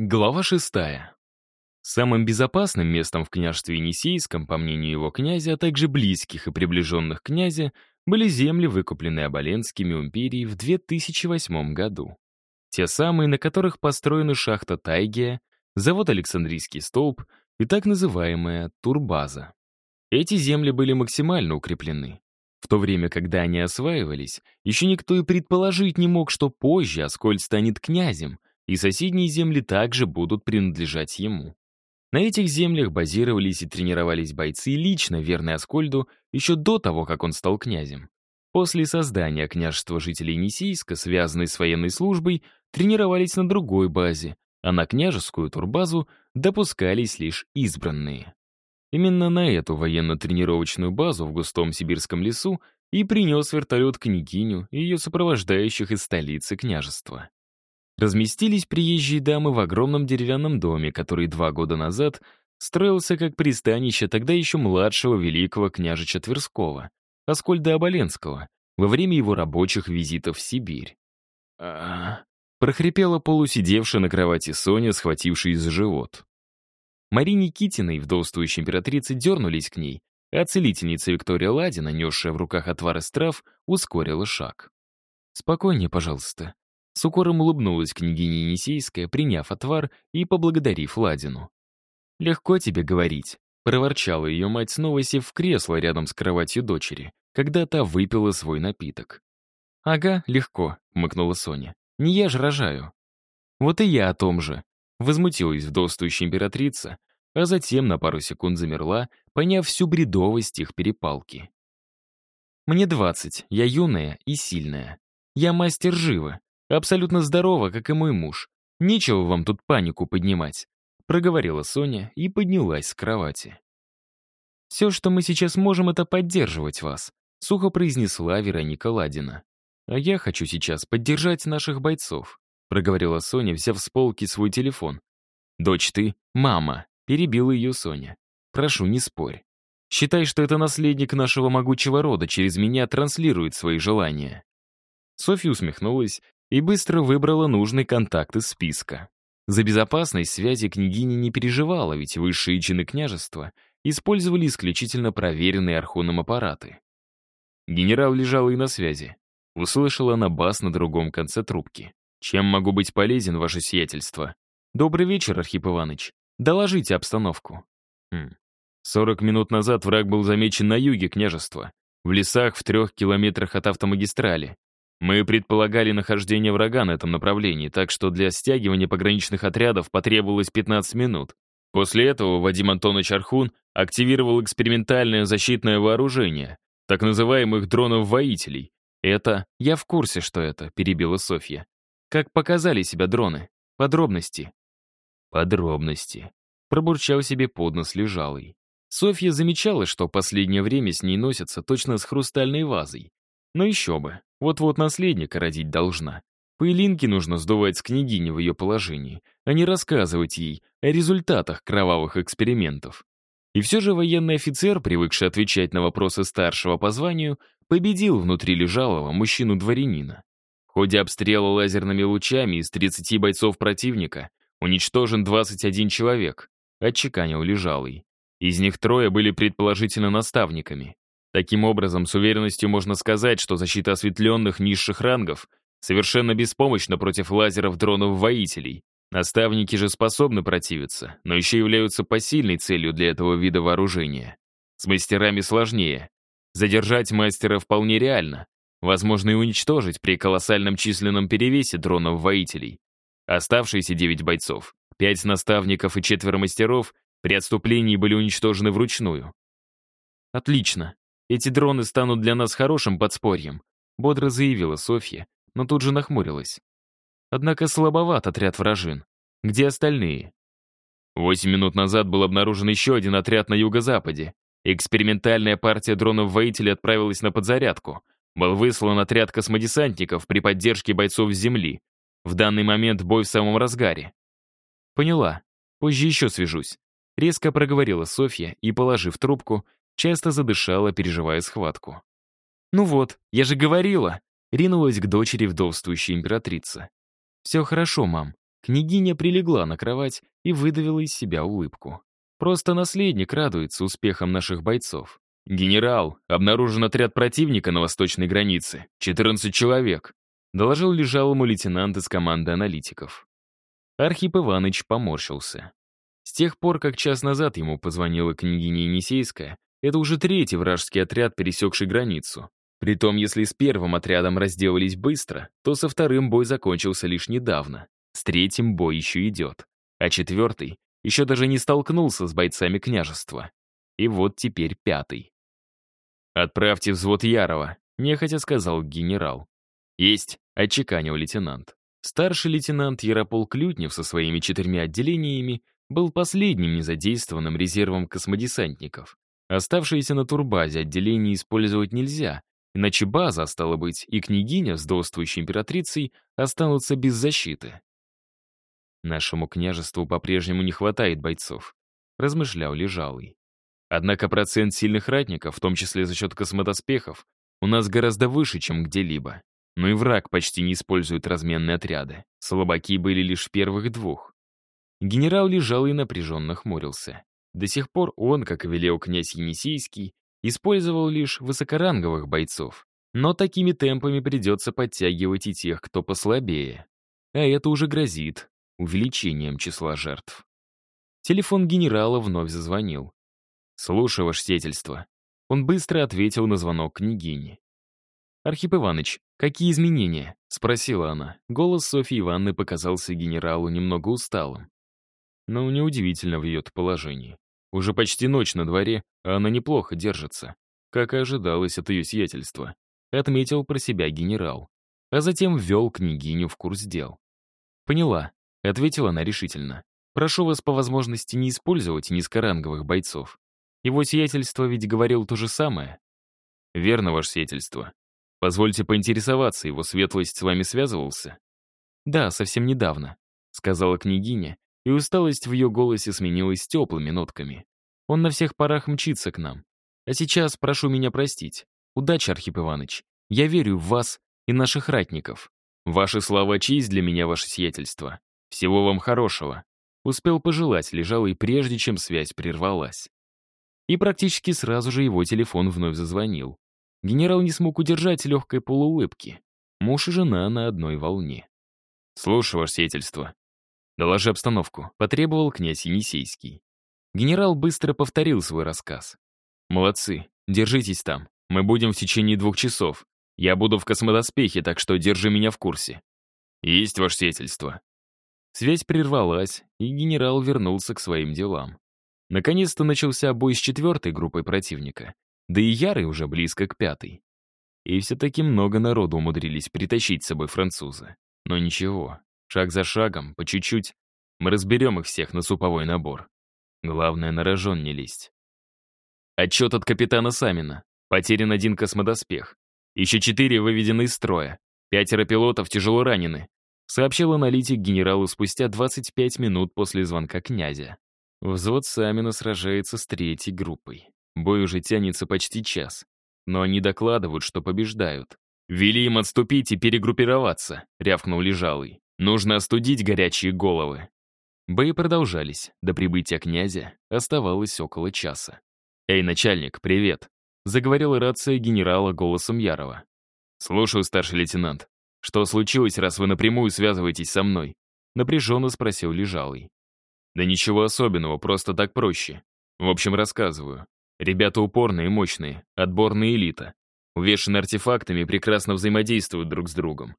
Глава шестая. Самым безопасным местом в княжестве Енисейском, по мнению его князя, а также близких и приближенных князя, были земли, выкупленные Оболенскими у империи в 2008 году. Те самые, на которых построены шахта Тайгия, завод Александрийский столб и так называемая турбаза. Эти земли были максимально укреплены. В то время, когда они осваивались, еще никто и предположить не мог, что позже Аскольд станет князем — и соседние земли также будут принадлежать ему. На этих землях базировались и тренировались бойцы, лично верные Аскольду, еще до того, как он стал князем. После создания княжества жителей Енисейска, связанной с военной службой, тренировались на другой базе, а на княжескую турбазу допускались лишь избранные. Именно на эту военно-тренировочную базу в густом сибирском лесу и принес вертолет княгиню и ее сопровождающих из столицы княжества разместились приезжие дамы в огромном деревянном доме, который два года назад строился как пристанище тогда еще младшего великого княжича Тверского, Аскольда Оболенского, во время его рабочих визитов в Сибирь. а прохрипела полусидевшая на кровати Соня, схватившись за живот. Марии Никитиной, вдовствующей императрицы, дернулись к ней, а целительница Виктория Ладина, несшая в руках отвар из трав, ускорила шаг. «Спокойнее, пожалуйста», с укором улыбнулась княгиня Енисейская, приняв отвар и поблагодарив Ладину. «Легко тебе говорить», — проворчала ее мать, снова сев в кресло рядом с кроватью дочери, когда та выпила свой напиток. «Ага, легко», — мыкнула Соня. «Не я же рожаю». «Вот и я о том же», — возмутилась вдовствующая императрица, а затем на пару секунд замерла, поняв всю бредовость их перепалки. «Мне двадцать, я юная и сильная. Я мастер живо, Абсолютно здорова, как и мой муж. Нечего вам тут панику поднимать», — проговорила Соня и поднялась с кровати. «Все, что мы сейчас можем, это поддерживать вас», — сухо произнесла Вероника Ладина. «А я хочу сейчас поддержать наших бойцов», — проговорила Соня, взяв с полки свой телефон. «Дочь ты, мама», — перебила ее Соня. «Прошу, не спорь. Считай, что это наследник нашего могучего рода через меня транслирует свои желания». Софья усмехнулась и быстро выбрала нужный контакт из списка. За безопасность связи княгиня не переживала, ведь высшие чины княжества использовали исключительно проверенные архоном аппараты. Генерал лежал и на связи. Услышала она бас на другом конце трубки. «Чем могу быть полезен, ваше сиятельство?» «Добрый вечер, Архип Иваныч. Доложите обстановку». Хм. 40 минут назад враг был замечен на юге княжества, в лесах в трех километрах от автомагистрали. Мы предполагали нахождение врага на этом направлении, так что для стягивания пограничных отрядов потребовалось 15 минут. После этого Вадим Антонович Архун активировал экспериментальное защитное вооружение, так называемых дронов-воителей. Это... Я в курсе, что это, перебила Софья. Как показали себя дроны? Подробности. Подробности. Пробурчал себе под нос лежалый. Софья замечала, что последнее время с ней носятся точно с хрустальной вазой. Но еще бы, вот-вот наследника родить должна. Пылинки нужно сдувать с княгини в ее положении, а не рассказывать ей о результатах кровавых экспериментов. И все же военный офицер, привыкший отвечать на вопросы старшего по званию, победил внутри лежалого мужчину-дворянина. В ходе обстрела лазерными лучами из 30 бойцов противника уничтожен 21 человек, отчеканил лежалый. Из них трое были предположительно наставниками. Таким образом, с уверенностью можно сказать, что защита осветленных низших рангов совершенно беспомощна против лазеров дронов-воителей. Наставники же способны противиться, но еще являются посильной целью для этого вида вооружения. С мастерами сложнее. Задержать мастера вполне реально. Возможно и уничтожить при колоссальном численном перевесе дронов-воителей. Оставшиеся девять бойцов, пять наставников и четверо мастеров при отступлении были уничтожены вручную. Отлично. Эти дроны станут для нас хорошим подспорьем», бодро заявила Софья, но тут же нахмурилась. Однако слабоват отряд вражин. Где остальные? Восемь минут назад был обнаружен еще один отряд на юго-западе. Экспериментальная партия дронов-воителей отправилась на подзарядку. Был выслан отряд космодесантников при поддержке бойцов с Земли. В данный момент бой в самом разгаре. Поняла. Позже еще свяжусь. Резко проговорила Софья и, положив трубку, часто задышала, переживая схватку. «Ну вот, я же говорила!» — ринулась к дочери вдовствующей императрица. «Все хорошо, мам», — Княгиня прилегла на кровать и выдавила из себя улыбку. Просто наследник радуется успехам наших бойцов. «Генерал, обнаружен отряд противника на восточной границе. 14 человек», доложил лежалому лейтенант из команды аналитиков. Архип Иваныч поморщился. С тех пор, как час назад ему позвонила княгиня Енисейская, это уже третий вражеский отряд, пересекший границу. Притом, если с первым отрядом разделались быстро, то со вторым бой закончился лишь недавно. С третьим бой еще идет. А четвертый еще даже не столкнулся с бойцами княжества. И вот теперь пятый. «Отправьте взвод Ярова», — нехотя сказал генерал. «Есть», — отчеканил лейтенант. Старший лейтенант Ярополк Лютнев со своими четырьмя отделениями был последним незадействованным резервом космодесантников. Оставшиеся на турбазе отделения использовать нельзя, иначе база, стала быть, и княгиня с довствующей императрицей останутся без защиты. «Нашему княжеству по-прежнему не хватает бойцов», — размышлял Лежалый. Однако процент сильных ратников, в том числе за счет космодоспехов, у нас гораздо выше, чем где-либо. Но и враг почти не использует разменные отряды. Слабаки были лишь первых двух. Генерал лежал и напряженно хмурился. До сих пор он, как и велел князь Енисейский, использовал лишь высокоранговых бойцов. Но такими темпами придется подтягивать и тех, кто послабее. А это уже грозит увеличением числа жертв. Телефон генерала вновь зазвонил. «Слушаю, ваше сетельство». Он быстро ответил на звонок княгини. «Архип Иваныч, какие изменения?» — спросила она. Голос Софьи Ивановны показался генералу немного усталым. Но неудивительно в ее положении. Уже почти ночь на дворе, а она неплохо держится. Как и ожидалось от ее сиятельства. Отметил про себя генерал. А затем ввел княгиню в курс дел. «Поняла», — ответила она решительно. «Прошу вас по возможности не использовать низкоранговых бойцов. Его сиятельство ведь говорил то же самое. Верно, ваше сиятельство. Позвольте поинтересоваться, его светлость с вами связывался? Да, совсем недавно, сказала княгиня, и усталость в ее голосе сменилась теплыми нотками. Он на всех парах мчится к нам. А сейчас прошу меня простить. Удачи, Архип Иваныч. Я верю в вас и наших ратников. Ваши слова честь для меня, ваше сиятельство. Всего вам хорошего. Успел пожелать, лежал и прежде, чем связь прервалась. И практически сразу же его телефон вновь зазвонил. Генерал не смог удержать легкой полуулыбки. Муж и жена на одной волне. «Слушаю, ваше сиятельство». «Доложи обстановку», — потребовал князь Енисейский. Генерал быстро повторил свой рассказ. «Молодцы, держитесь там. Мы будем в течение двух часов. Я буду в космодоспехе, так что держи меня в курсе». «Есть ваше сиятельство». Связь прервалась, и генерал вернулся к своим делам. Наконец-то начался бой с четвертой группой противника, да и Ярый уже близко к пятой. И все-таки много народу умудрились притащить с собой французы. Но ничего, шаг за шагом, по чуть-чуть, мы разберем их всех на суповой набор. Главное, на рожон не лезть. Отчет от капитана Самина. Потерян один космодоспех. Еще четыре выведены из строя. Пятеро пилотов тяжело ранены. Сообщил аналитик генералу спустя 25 минут после звонка князя. Взвод Самина сражается с третьей группой. Бой уже тянется почти час. Но они докладывают, что побеждают. «Вели им отступить и перегруппироваться», — рявкнул Лежалый. «Нужно остудить горячие головы». Бои продолжались. До прибытия князя оставалось около часа. «Эй, начальник, привет!» — заговорила рация генерала голосом Ярова. «Слушаю, старший лейтенант. Что случилось, раз вы напрямую связываетесь со мной?» — напряженно спросил Лежалый. Да ничего особенного, просто так проще. В общем, рассказываю. Ребята упорные и мощные, отборная элита. Увешаны артефактами прекрасно взаимодействуют друг с другом.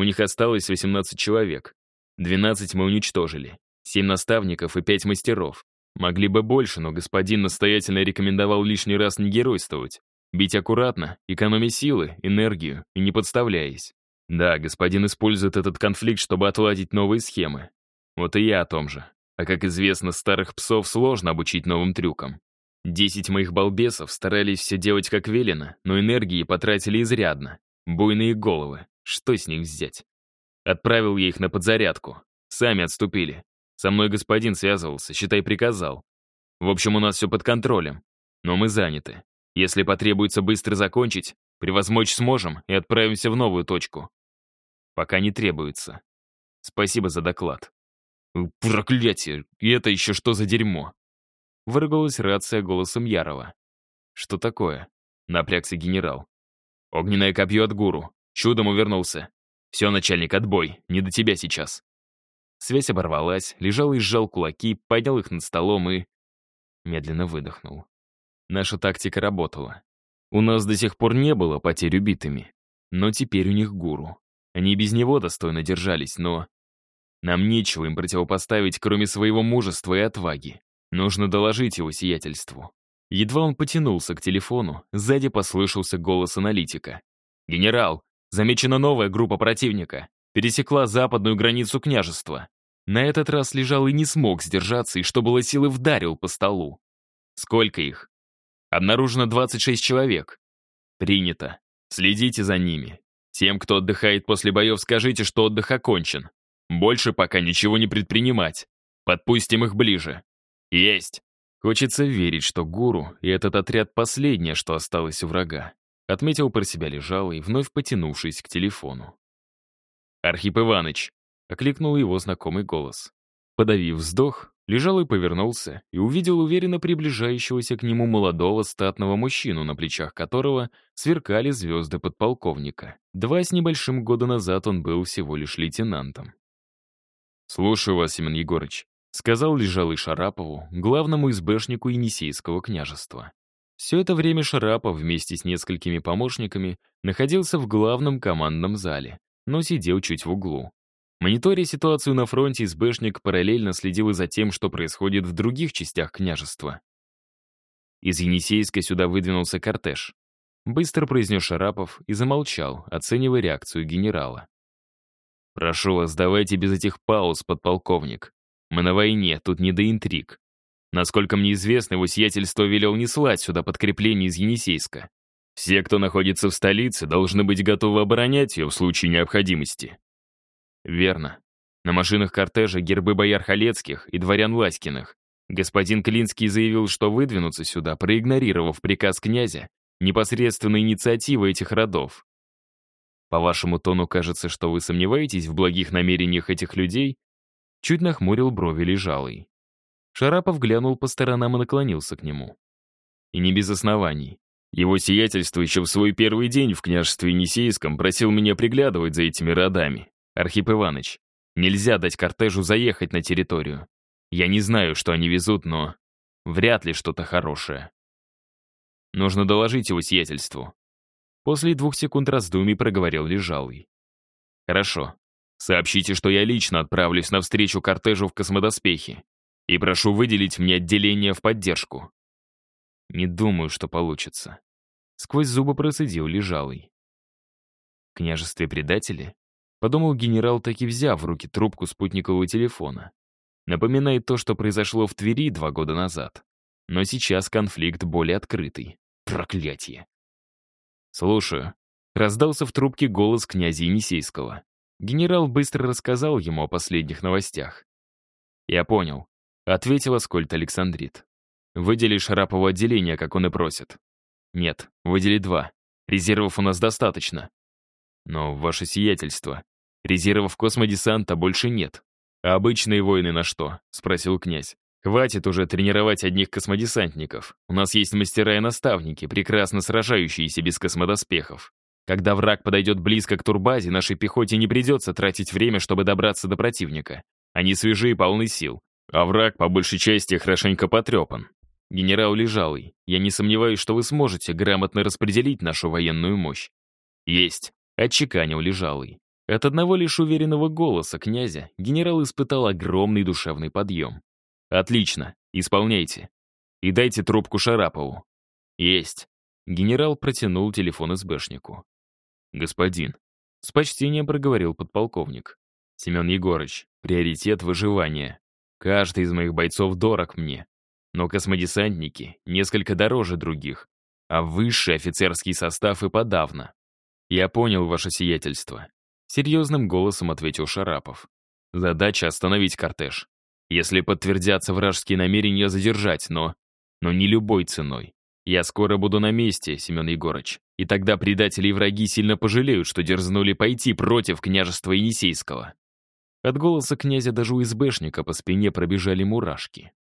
У них осталось 18 человек. 12 мы уничтожили. 7 наставников и 5 мастеров. Могли бы больше, но господин настоятельно рекомендовал лишний раз не геройствовать. Бить аккуратно, экономя силы, энергию и не подставляясь. Да, господин использует этот конфликт, чтобы отладить новые схемы. Вот и я о том же. А как известно, старых псов сложно обучить новым трюкам. Десять моих балбесов старались все делать как велено, но энергии потратили изрядно. Буйные головы. Что с них взять? Отправил я их на подзарядку. Сами отступили. Со мной господин связывался, считай, приказал. В общем, у нас все под контролем. Но мы заняты. Если потребуется быстро закончить, превозмочь сможем и отправимся в новую точку. Пока не требуется. Спасибо за доклад. «Проклятие! И это еще что за дерьмо?» Выругалась рация голосом Ярова. «Что такое?» — напрягся генерал. «Огненное копье от гуру. Чудом увернулся. Все, начальник, отбой. Не до тебя сейчас». Связь оборвалась, лежал и сжал кулаки, поднял их над столом и... Медленно выдохнул. Наша тактика работала. У нас до сих пор не было потерь убитыми. Но теперь у них гуру. Они без него достойно держались, но... Нам нечего им противопоставить, кроме своего мужества и отваги. Нужно доложить его сиятельству. Едва он потянулся к телефону, сзади послышался голос аналитика. «Генерал, замечена новая группа противника. Пересекла западную границу княжества. На этот раз лежал и не смог сдержаться, и что было силы вдарил по столу. Сколько их? Обнаружено 26 человек. Принято. Следите за ними. Тем, кто отдыхает после боев, скажите, что отдых окончен. Больше пока ничего не предпринимать. Подпустим их ближе. Есть. Хочется верить, что гуру и этот отряд последнее, что осталось у врага. Отметил про себя лежалый, вновь потянувшись к телефону. «Архип Иваныч!» — окликнул его знакомый голос. Подавив вздох, лежалый повернулся и увидел уверенно приближающегося к нему молодого статного мужчину, на плечах которого сверкали звезды подполковника. Два с небольшим года назад он был всего лишь лейтенантом. «Слушаю вас, Семен Егорыч», — сказал лежалый Шарапову, главному избэшнику Енисейского княжества. Все это время Шарапов вместе с несколькими помощниками находился в главном командном зале, но сидел чуть в углу. Мониторя ситуацию на фронте, избэшник параллельно следил и за тем, что происходит в других частях княжества. Из Енисейска сюда выдвинулся кортеж. Быстро произнес Шарапов и замолчал, оценивая реакцию генерала. «Прошу вас, давайте без этих пауз, подполковник. Мы на войне, тут не до интриг. Насколько мне известно, его сиятельство велел не слать сюда подкрепление из Енисейска. Все, кто находится в столице, должны быть готовы оборонять ее в случае необходимости. Верно. На машинах кортежа гербы бояр Халецких и дворян Ласькиных. Господин Клинский заявил, что выдвинуться сюда, проигнорировав приказ князя, непосредственно инициатива этих родов. По вашему тону кажется, что вы сомневаетесь в благих намерениях этих людей Чуть нахмурил брови лежалый. Шарапов глянул по сторонам и наклонился к нему. И не без оснований. Его сиятельство еще в свой первый день в княжестве Енисейском просил меня приглядывать за этими родами. Архип Иваныч, нельзя дать кортежу заехать на территорию. Я не знаю, что они везут, но вряд ли что-то хорошее. Нужно доложить его сиятельству. После двух секунд раздумий проговорил Лежалый. Хорошо. Сообщите, что я лично отправлюсь навстречу кортежу в космодоспехе и прошу выделить мне отделение в поддержку. Не думаю, что получится. Сквозь зубы процедил лежалый. Княжестве предатели? Подумал генерал, таки взяв в руки трубку спутникового телефона. Напоминает то, что произошло в Твери два года назад. Но сейчас конфликт более открытый. Проклятие. «Слушаю», — раздался в трубке голос князя Енисейского. Генерал быстро рассказал ему о последних новостях. «Я понял», — ответил Аскольд Александрит. «Выдели Шарапову отделение, как он и просит». «Нет, выдели два. Резервов у нас достаточно». «Но, ваше сиятельство, резервов космодесанта больше нет. А обычные войны на что?» — спросил князь. «Хватит уже тренировать одних космодесантников. У нас есть мастера и наставники, прекрасно сражающиеся без космодоспехов. Когда враг подойдет близко к турбазе, нашей пехоте не придется тратить время, чтобы добраться до противника. Они свежи и полны сил. А враг, по большей части, хорошенько потрепан. Генерал Лежалый, я не сомневаюсь, что вы сможете грамотно распределить нашу военную мощь. Есть, отчеканил Лежалый. От одного лишь уверенного голоса князя генерал испытал огромный душевный подъем. «Отлично, исполняйте. И дайте трубку Шарапову». «Есть». Генерал протянул телефон СБшнику. «Господин», — с почтением проговорил подполковник. «Семен Егорыч, приоритет выживания. Каждый из моих бойцов дорог мне. Но космодесантники несколько дороже других, а высший офицерский состав и подавно. Я понял ваше сиятельство». Серьезным голосом ответил Шарапов. «Задача — остановить кортеж. Если подтвердятся вражеские намерения задержать, но... Но не любой ценой. Я скоро буду на месте, Семен Егорыч. И тогда предатели и враги сильно пожалеют, что дерзнули пойти против княжества Енисейского. От голоса князя даже у СБшника по спине пробежали мурашки.